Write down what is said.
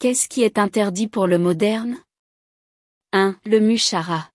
Qu'est-ce qui est interdit pour le moderne? 1. Le mushara.